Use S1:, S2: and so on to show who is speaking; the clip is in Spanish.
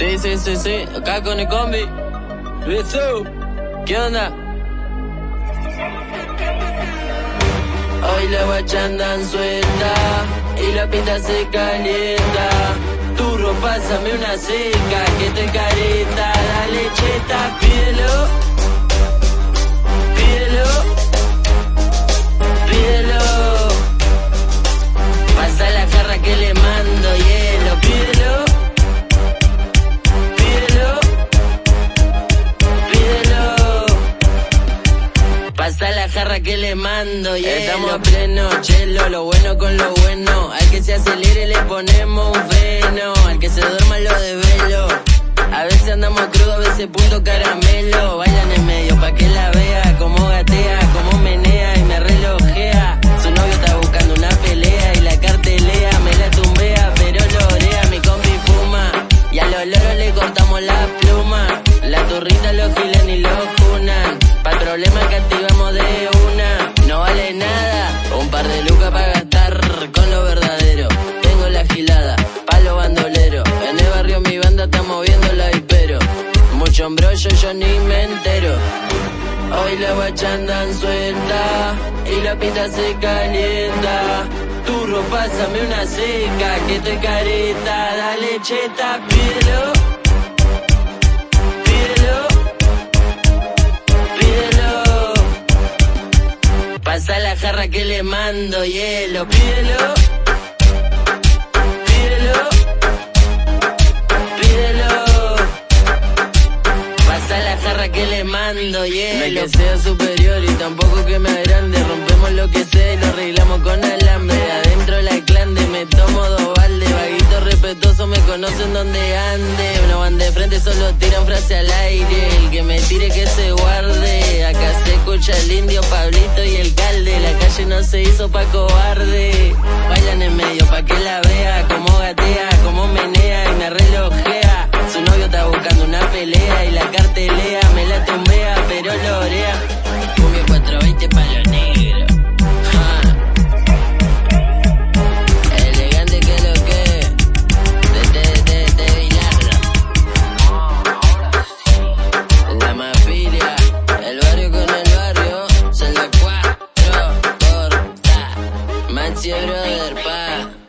S1: Sí, sí, sí, sí, acá con el combi. Eso, ¿qué onda? Hoy la guacha andan suelta y la pinta se calienta. Turro, pásame una seca que te careta. Dale cheta, pídelo. Pasa la jarra que le mando hielo. Estamos a pleno, chelo, lo bueno con lo bueno. Al que se acelere le ponemos un freno. Al que se duerma lo desvelo. A veces andamos crudo, a veces punto caramelo. Bailan en medio pa' que la vea. Como gatea, como menea y me relojea. Su novio está buscando una pelea y la cartelea. Me la tumbea, pero lorea. Mi compi fuma. Y a los loros le cortamos la pluma. La turrita los gilan y los junan. Pa' problema que de una. No vale nada. Un par de lucas para gastar con lo verdadero. Tengo la gilada, palo bandolero. En el barrio mi banda está moviendo la pero Mucho embrollo, yo ni me entero. Hoy la guacha andan suelta y la pita se calienta. Turro, pásame una seca que te careta. Dale cheta, pídelo. Pasa la jarra que le mando hielo. Pídelo. Pídelo. Pídelo. Pasa la jarra que le mando hielo. No es que sea superior y tampoco que me agrande. Rompemos lo que sea y lo arreglamos con alambre. Adentro la clande, me tomo dos baldes. Vaguito respetuoso, me conocen donde ande. No van de frente, solo tiran frase al aire. El que me tire que se guarde escucha el indio Pablito y el calde. La calle no se hizo pa' cobarde. Bailan en medio pa' que la vea, como gatea, como menea y me relojea. Su novio está buscando una pelea y la cartelea me la tumbea, pero ah. lo orea. Cumbia 420 pa' lo negro. El barrio H, brother, pa.